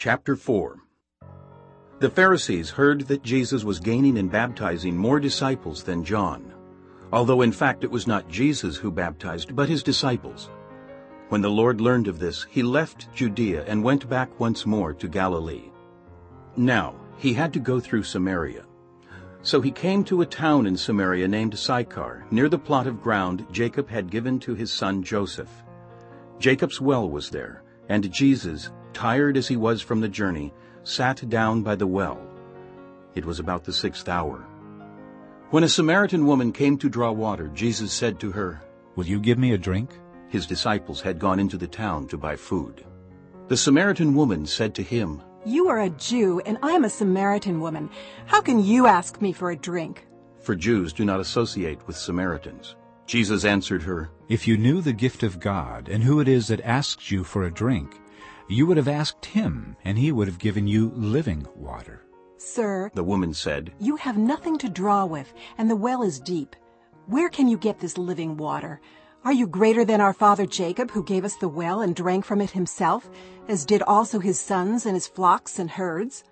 Chapter 4 The Pharisees heard that Jesus was gaining and baptizing more disciples than John, although in fact it was not Jesus who baptized, but his disciples. When the Lord learned of this, he left Judea and went back once more to Galilee. Now he had to go through Samaria. So he came to a town in Samaria named Sychar, near the plot of ground Jacob had given to his son Joseph. Jacob's well was there, and Jesus, tired as he was from the journey, sat down by the well. It was about the sixth hour. When a Samaritan woman came to draw water, Jesus said to her, Will you give me a drink? His disciples had gone into the town to buy food. The Samaritan woman said to him, You are a Jew, and I am a Samaritan woman. How can you ask me for a drink? For Jews do not associate with Samaritans. Jesus answered her, If you knew the gift of God and who it is that asks you for a drink, you would have asked him, and he would have given you living water. Sir, The woman said, you have nothing to draw with, and the well is deep. Where can you get this living water? Are you greater than our father Jacob, who gave us the well and drank from it himself, as did also his sons and his flocks and herds?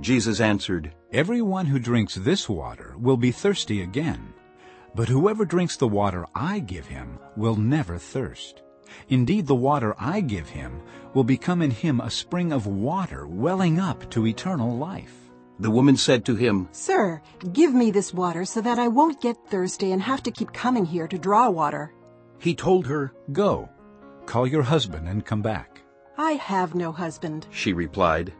Jesus answered, Everyone who drinks this water will be thirsty again. But whoever drinks the water I give him will never thirst. Indeed, the water I give him will become in him a spring of water welling up to eternal life. The woman said to him, Sir, give me this water so that I won't get thirsty and have to keep coming here to draw water. He told her, Go, call your husband and come back. I have no husband. She replied.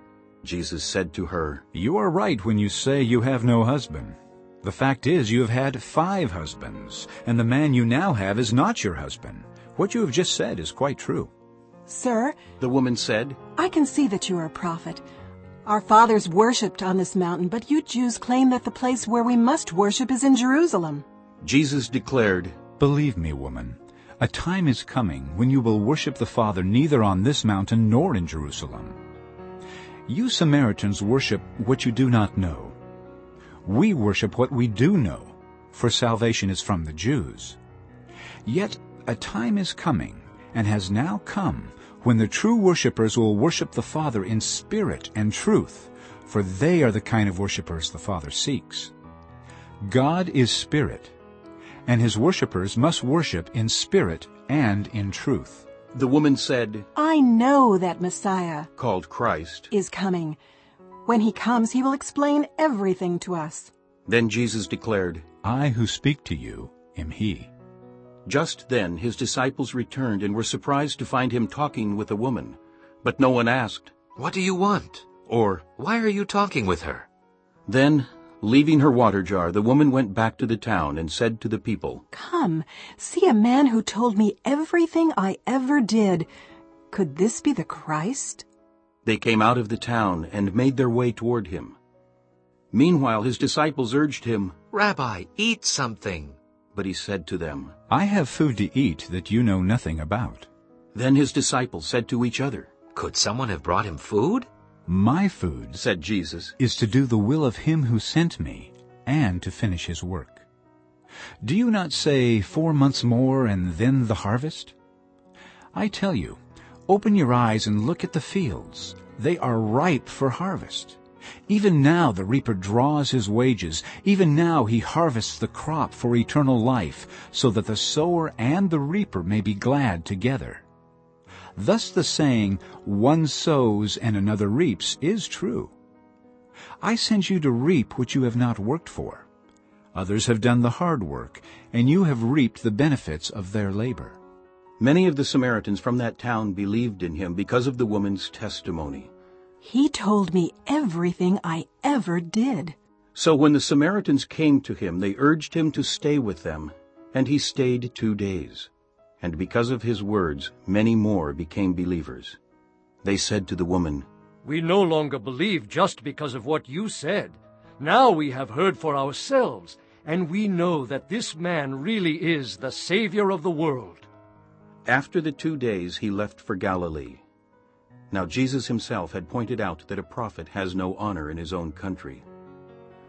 Jesus said to her, You are right when you say you have no husband. The fact is you have had five husbands, and the man you now have is not your husband. What you have just said is quite true. Sir, The woman said, I can see that you are a prophet. Our fathers worshipped on this mountain, but you Jews claim that the place where we must worship is in Jerusalem. Jesus declared, Believe me, woman, a time is coming when you will worship the Father neither on this mountain nor in Jerusalem. You Samaritans worship what you do not know. We worship what we do know, for salvation is from the Jews. Yet a time is coming, and has now come, when the true worshippers will worship the Father in spirit and truth, for they are the kind of worshippers the Father seeks. God is spirit, and his worshippers must worship in spirit and in truth. The woman said, I know that Messiah called Christ. is coming. When he comes, he will explain everything to us. Then Jesus declared, I who speak to you am he. Just then his disciples returned and were surprised to find him talking with a woman. But no one asked, What do you want? or, Why are you talking with her? Then, leaving her water jar, the woman went back to the town and said to the people, Come, see a man who told me everything I ever did. Could this be the Christ? They came out of the town and made their way toward him. Meanwhile his disciples urged him, Rabbi, eat something. But he said to them, I have food to eat that you know nothing about. Then his disciples said to each other, Could someone have brought him food? My food said Jesus, is to do the will of him who sent me and to finish his work. Do you not say four months more and then the harvest? I tell you, open your eyes and look at the fields. They are ripe for harvest. Even now the reaper draws his wages. Even now he harvests the crop for eternal life, so that the sower and the reaper may be glad together. Thus the saying, one sows and another reaps, is true. I sent you to reap what you have not worked for. Others have done the hard work, and you have reaped the benefits of their labor. Many of the Samaritans from that town believed in him because of the woman's testimony. He told me everything I ever did. So when the Samaritans came to him, they urged him to stay with them, and he stayed two days. And because of his words, many more became believers. They said to the woman, We no longer believe just because of what you said. Now we have heard for ourselves, and we know that this man really is the Savior of the world. After the two days he left for Galilee. Now Jesus himself had pointed out that a prophet has no honor in his own country.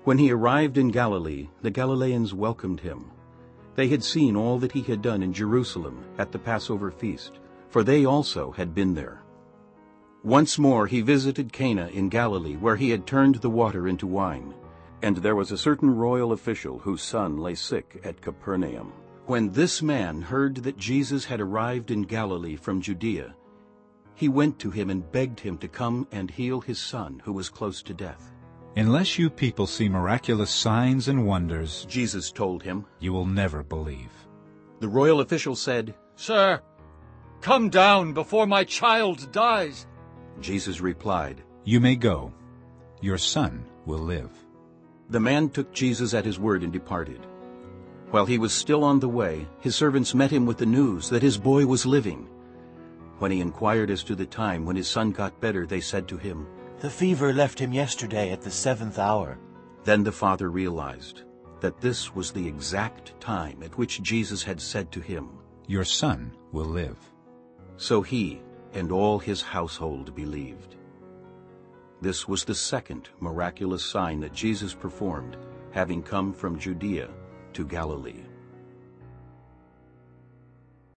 When he arrived in Galilee, the Galileans welcomed him. They had seen all that he had done in Jerusalem at the Passover feast, for they also had been there. Once more he visited Cana in Galilee, where he had turned the water into wine. And there was a certain royal official whose son lay sick at Capernaum. When this man heard that Jesus had arrived in Galilee from Judea, he went to him and begged him to come and heal his son, who was close to death. Unless you people see miraculous signs and wonders, Jesus told him. you will never believe. The royal official said, Sir, come down before my child dies. Jesus replied, You may go. Your son will live. The man took Jesus at his word and departed. While he was still on the way, his servants met him with the news that his boy was living. When he inquired as to the time when his son got better, they said to him, The fever left him yesterday at the seventh hour. Then the father realized that this was the exact time at which Jesus had said to him. Your son will live. So he and all his household believed. This was the second miraculous sign that Jesus performed, having come from Judea to Galilee.